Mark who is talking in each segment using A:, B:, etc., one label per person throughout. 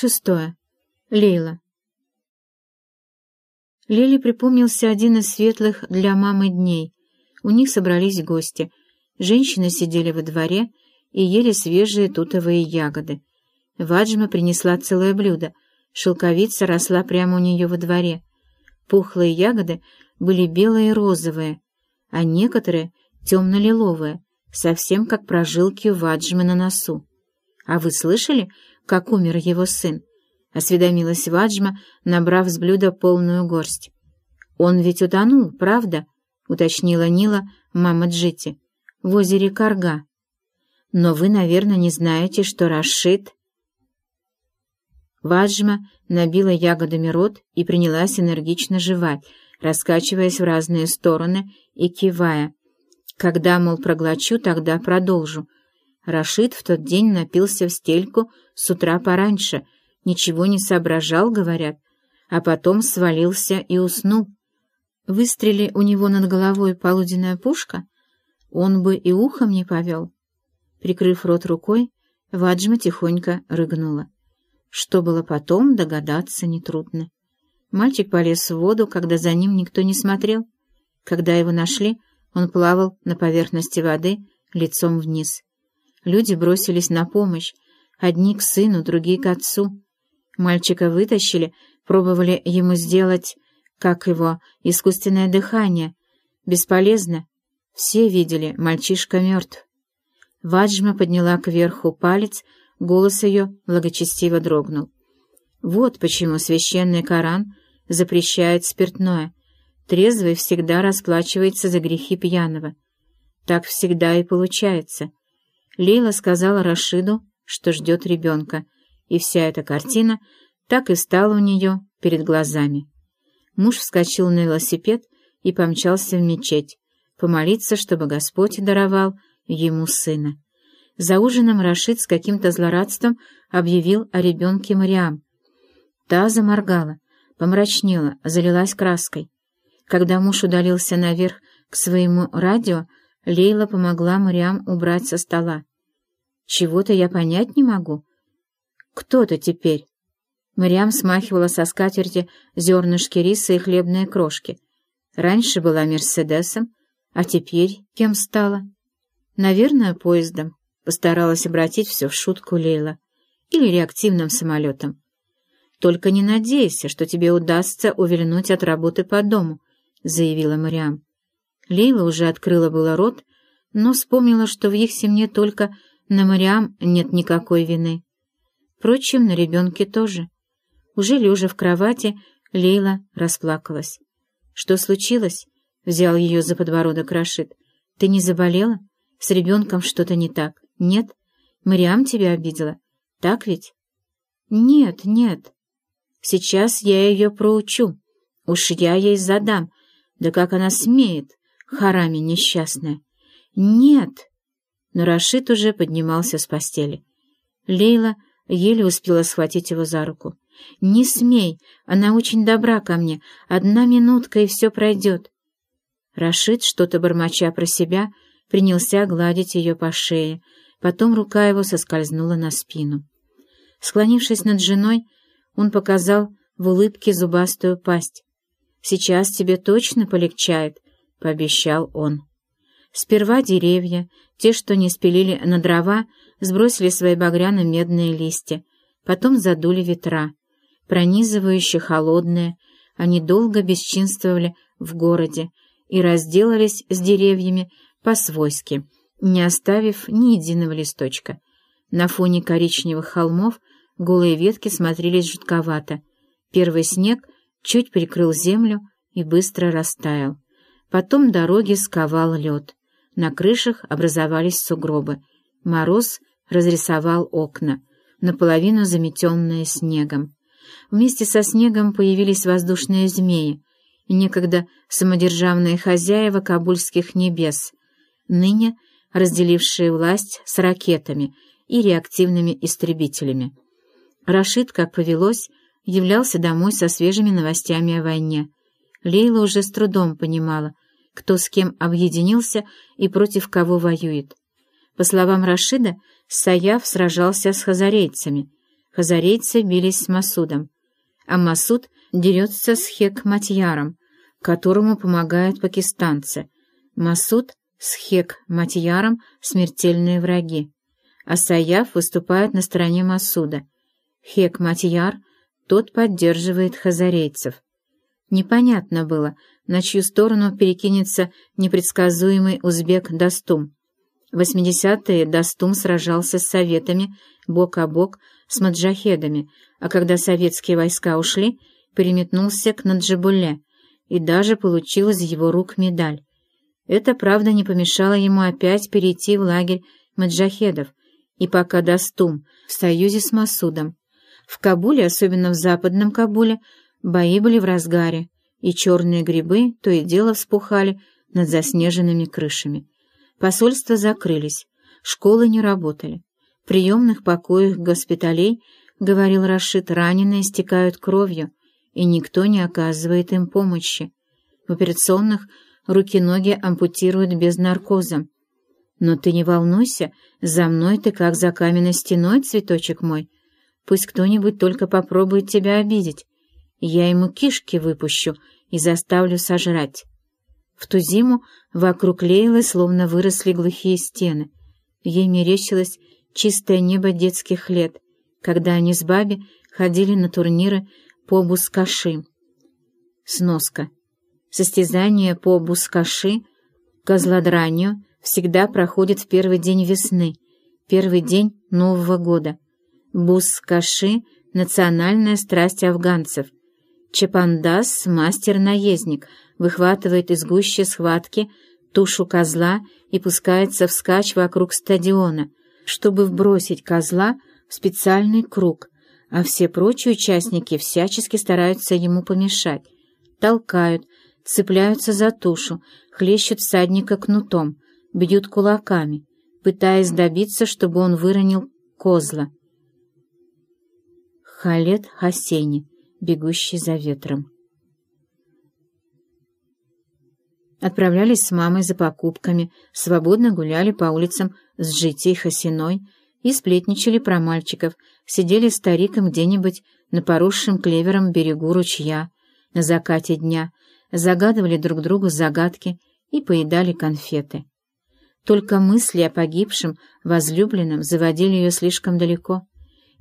A: Шестое. Лейла. Лиле припомнился один из светлых для мамы дней. У них собрались гости. Женщины сидели во дворе и ели свежие тутовые ягоды. Ваджма принесла целое блюдо. Шелковица росла прямо у нее во дворе. Пухлые ягоды были белые и розовые, а некоторые темно-лиловые, совсем как прожилки Ваджмы на носу. «А вы слышали, как умер его сын?» — осведомилась Ваджма, набрав с блюда полную горсть. «Он ведь утонул, правда?» — уточнила Нила, мама Джити. «В озере Карга. Но вы, наверное, не знаете, что Рашид...» Ваджма набила ягодами рот и принялась энергично жевать, раскачиваясь в разные стороны и кивая. Когда, мол, проглочу, тогда продолжу. Рашид в тот день напился в стельку с утра пораньше, ничего не соображал, говорят, а потом свалился и уснул. Выстрели у него над головой полуденная пушка, он бы и ухом не повел. Прикрыв рот рукой, Ваджма тихонько рыгнула. Что было потом, догадаться нетрудно. Мальчик полез в воду, когда за ним никто не смотрел. Когда его нашли, он плавал на поверхности воды лицом вниз. Люди бросились на помощь, одни к сыну, другие к отцу. Мальчика вытащили, пробовали ему сделать, как его, искусственное дыхание. Бесполезно. Все видели, мальчишка мертв. Ваджма подняла кверху палец, голос ее благочестиво дрогнул. Вот почему священный Коран запрещает спиртное. Трезвый всегда расплачивается за грехи пьяного. Так всегда и получается. Лейла сказала Рашиду, что ждет ребенка, и вся эта картина так и стала у нее перед глазами. Муж вскочил на велосипед и помчался в мечеть, помолиться, чтобы Господь даровал ему сына. За ужином Рашид с каким-то злорадством объявил о ребенке Мариам. Та заморгала, помрачнела, залилась краской. Когда муж удалился наверх к своему радио, Лейла помогла Мариам убрать со стола. «Чего-то я понять не могу. Кто-то теперь?» Мариам смахивала со скатерти зернышки риса и хлебные крошки. Раньше была Мерседесом, а теперь кем стала? Наверное, поездом. Постаралась обратить все в шутку Лейла. Или реактивным самолетом. «Только не надейся, что тебе удастся увильнуть от работы по дому», — заявила Мариам. Лейла уже открыла было рот, но вспомнила, что в их семье только на Мариам нет никакой вины. Впрочем, на ребенке тоже. Уже лежа в кровати, Лейла расплакалась. «Что случилось?» — взял ее за подбородок Рашид. «Ты не заболела? С ребенком что-то не так? Нет? Мариам тебя обидела? Так ведь?» «Нет, нет. Сейчас я ее проучу. Уж я ей задам. Да как она смеет, харами несчастная. Нет!» Но Рашид уже поднимался с постели. Лейла еле успела схватить его за руку. «Не смей! Она очень добра ко мне. Одна минутка, и все пройдет». Рашид, что-то бормоча про себя, принялся гладить ее по шее. Потом рука его соскользнула на спину. Склонившись над женой, он показал в улыбке зубастую пасть. «Сейчас тебе точно полегчает», — пообещал он. Сперва деревья, те, что не спилили на дрова, сбросили свои багряно-медные листья, потом задули ветра, пронизывающие холодные, они долго бесчинствовали в городе и разделались с деревьями по-свойски, не оставив ни единого листочка. На фоне коричневых холмов Голые ветки смотрелись жутковато. Первый снег чуть прикрыл землю и быстро растаял. Потом дороги сковал лед. На крышах образовались сугробы. Мороз разрисовал окна, наполовину заметенные снегом. Вместе со снегом появились воздушные змеи, некогда самодержавные хозяева кабульских небес, ныне разделившие власть с ракетами и реактивными истребителями. Рашид, как повелось, являлся домой со свежими новостями о войне. Лейла уже с трудом понимала, кто с кем объединился и против кого воюет. По словам Рашида, Саяв сражался с хазарейцами. хазарейцы бились с Масудом, а Масуд дерется с Хек-Матьяром, которому помогают пакистанцы. Масуд с Хек-Матьяром смертельные враги, а Саяф выступает на стороне Масуда. Хек-Матьяр, тот поддерживает хазарейцев. Непонятно было, на чью сторону перекинется непредсказуемый узбек Дастум. В 80-е Дастум сражался с советами бок о бок с маджахедами, а когда советские войска ушли, переметнулся к Наджибуле и даже получил из его рук медаль. Это, правда, не помешало ему опять перейти в лагерь маджахедов, и пока Дастум в союзе с Масудом. В Кабуле, особенно в западном Кабуле, бои были в разгаре, и черные грибы то и дело вспухали над заснеженными крышами. Посольства закрылись, школы не работали. В приемных покоях госпиталей, говорил Рашид, раненые истекают кровью, и никто не оказывает им помощи. В операционных руки-ноги ампутируют без наркоза. Но ты не волнуйся, за мной ты как за каменной стеной, цветочек мой. Пусть кто-нибудь только попробует тебя обидеть. Я ему кишки выпущу и заставлю сожрать. В ту зиму вокруг Лейлы словно выросли глухие стены. Ей мерещилось чистое небо детских лет, когда они с Баби ходили на турниры по бускаши. Сноска. Состязание по бускаши, козлодранию, всегда проходит в первый день весны, первый день Нового года. Бускаши — национальная страсть афганцев — Чепандас, мастер-наездник, выхватывает из гущи схватки тушу козла и пускается вскачь вокруг стадиона, чтобы вбросить козла в специальный круг, а все прочие участники всячески стараются ему помешать, толкают, цепляются за тушу, хлещут всадника кнутом, бьют кулаками, пытаясь добиться, чтобы он выронил козла. Халет Хасейни бегущий за ветром. Отправлялись с мамой за покупками, свободно гуляли по улицам с Житей Хасиной и сплетничали про мальчиков, сидели стариком где-нибудь на поросшем клевером берегу ручья на закате дня, загадывали друг другу загадки и поедали конфеты. Только мысли о погибшем, возлюбленном заводили ее слишком далеко.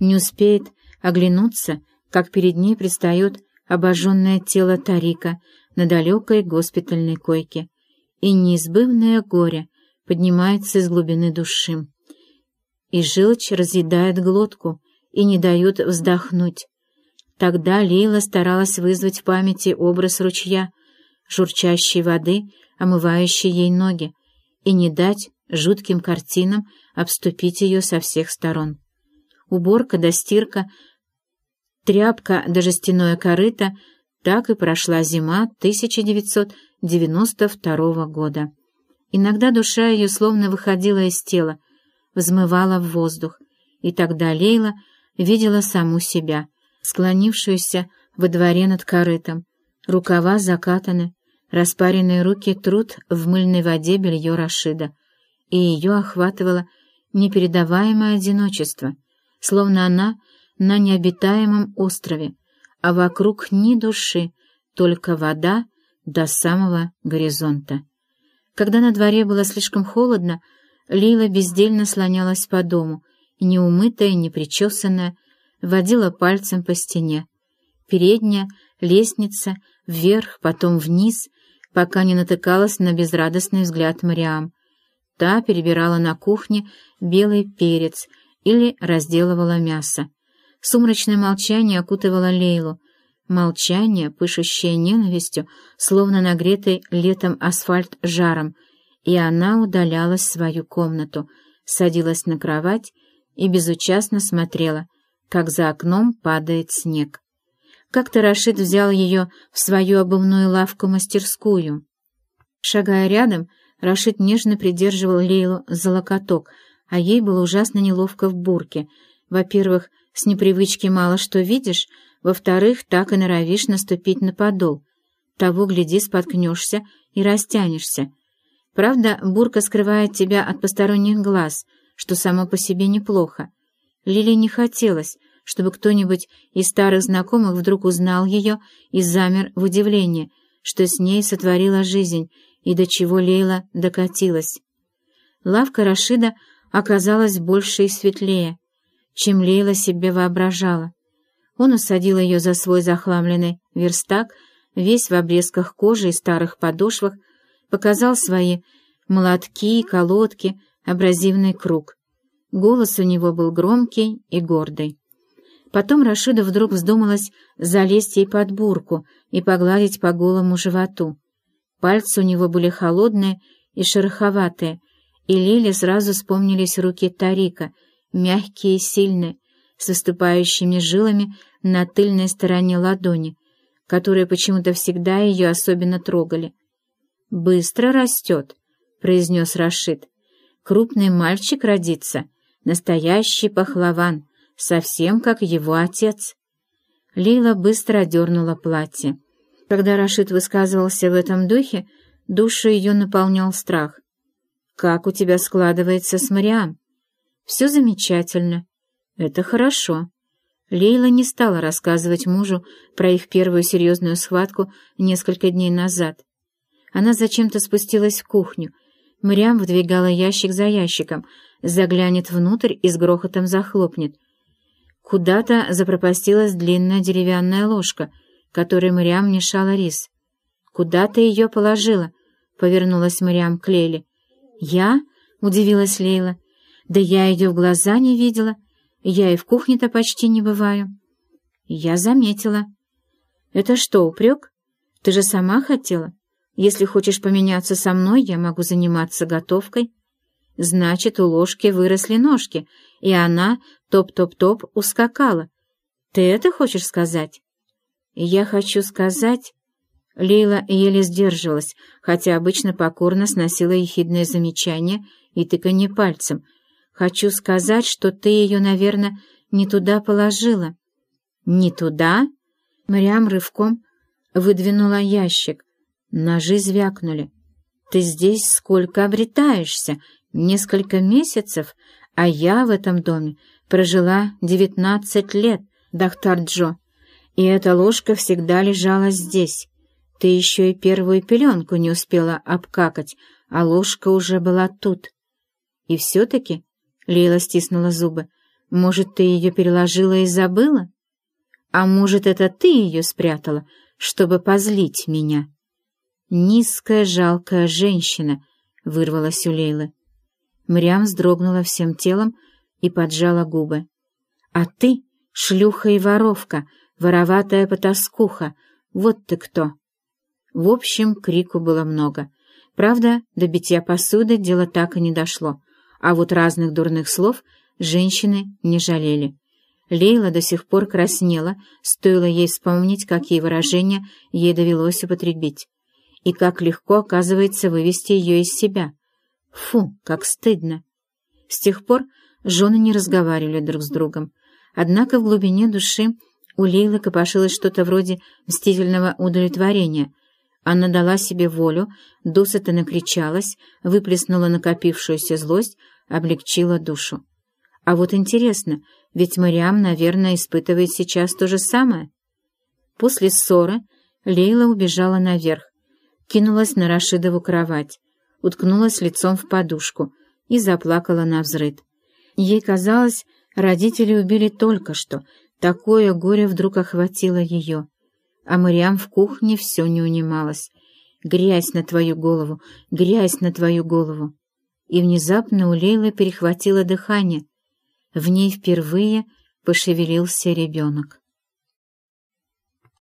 A: Не успеет оглянуться — как перед ней предстает обожженное тело Тарика на далекой госпитальной койке, и неизбывное горе поднимается из глубины души. И желчь разъедает глотку и не дает вздохнуть. Тогда Лейла старалась вызвать в памяти образ ручья, журчащей воды, омывающей ей ноги, и не дать жутким картинам обступить ее со всех сторон. Уборка да стирка тряпка да жестяное корыто, так и прошла зима 1992 года. Иногда душа ее словно выходила из тела, взмывала в воздух, и тогда Лейла видела саму себя, склонившуюся во дворе над корытом, рукава закатаны, распаренные руки труд в мыльной воде белье Рашида, и ее охватывало непередаваемое одиночество, словно она — на необитаемом острове, а вокруг ни души, только вода до самого горизонта. Когда на дворе было слишком холодно, Лила бездельно слонялась по дому, неумытая, непричесанная, водила пальцем по стене. Передняя, лестница, вверх, потом вниз, пока не натыкалась на безрадостный взгляд Мариам. Та перебирала на кухне белый перец или разделывала мясо. Сумрачное молчание окутывало Лейлу. Молчание, пышущее ненавистью, словно нагретый летом асфальт жаром, и она удалялась в свою комнату, садилась на кровать и безучастно смотрела, как за окном падает снег. Как-то Рашид взял ее в свою обувную лавку-мастерскую. Шагая рядом, Рашид нежно придерживал Лейлу за локоток, а ей было ужасно неловко в бурке. Во-первых, с непривычки мало что видишь, во-вторых, так и норовишь наступить на подол. Того, гляди, споткнешься и растянешься. Правда, бурка скрывает тебя от посторонних глаз, что само по себе неплохо. Лиле не хотелось, чтобы кто-нибудь из старых знакомых вдруг узнал ее и замер в удивлении, что с ней сотворила жизнь и до чего Лейла докатилась. Лавка Рашида оказалась больше и светлее, чем Лейла себе воображала. Он усадил ее за свой захламленный верстак, весь в обрезках кожи и старых подошвах, показал свои молотки, колодки, абразивный круг. Голос у него был громкий и гордый. Потом Рашида вдруг вздумалась залезть ей под бурку и погладить по голому животу. Пальцы у него были холодные и шероховатые, и Лиле сразу вспомнились руки Тарика, мягкие и сильные, с выступающими жилами на тыльной стороне ладони, которые почему-то всегда ее особенно трогали. «Быстро растет», — произнес Рашид. «Крупный мальчик родится, настоящий пахлаван, совсем как его отец». Лила быстро одернула платье. Когда Рашид высказывался в этом духе, душу ее наполнял страх. «Как у тебя складывается с Мариам?» «Все замечательно. Это хорошо». Лейла не стала рассказывать мужу про их первую серьезную схватку несколько дней назад. Она зачем-то спустилась в кухню. Мариам выдвигала ящик за ящиком, заглянет внутрь и с грохотом захлопнет. Куда-то запропастилась длинная деревянная ложка, которой Мариам мешала рис. «Куда ты ее положила?» — повернулась Мариам к Лейле. «Я?» — удивилась Лейла. «Да я ее в глаза не видела. Я и в кухне-то почти не бываю». «Я заметила». «Это что, упрек? Ты же сама хотела. Если хочешь поменяться со мной, я могу заниматься готовкой». «Значит, у ложки выросли ножки, и она топ-топ-топ ускакала. Ты это хочешь сказать?» «Я хочу сказать...» Лейла еле сдерживалась, хотя обычно покорно сносила ехидные замечания и тыканье пальцем. «Хочу сказать, что ты ее, наверное, не туда положила». «Не туда?» Мариам рывком выдвинула ящик. Ножи звякнули. «Ты здесь сколько обретаешься? Несколько месяцев? А я в этом доме прожила девятнадцать лет, доктор Джо, и эта ложка всегда лежала здесь». Ты еще и первую пеленку не успела обкакать, а ложка уже была тут. И все-таки, — Лейла стиснула зубы, — может, ты ее переложила и забыла? А может, это ты ее спрятала, чтобы позлить меня? Низкая, жалкая женщина, — вырвалась у Лейлы. Мрям вздрогнула всем телом и поджала губы. А ты — шлюха и воровка, вороватая потаскуха, вот ты кто! В общем, крику было много. Правда, до битья посуды дело так и не дошло, а вот разных дурных слов женщины не жалели. Лейла до сих пор краснела, стоило ей вспомнить, какие выражения ей довелось употребить. И как легко, оказывается, вывести ее из себя. Фу, как стыдно! С тех пор жены не разговаривали друг с другом. Однако в глубине души у Лейлы копошилось что-то вроде мстительного удовлетворения — она дала себе волю, досыта накричалась, выплеснула накопившуюся злость, облегчила душу. А вот интересно, ведь Мариам, наверное, испытывает сейчас то же самое. После ссоры Лейла убежала наверх, кинулась на Рашидову кровать, уткнулась лицом в подушку и заплакала на взрыд. Ей казалось, родители убили только что, такое горе вдруг охватило ее а Мариам в кухне все не унималась. «Грязь на твою голову! Грязь на твою голову!» И внезапно у Лейлы перехватило дыхание. В ней впервые пошевелился ребенок.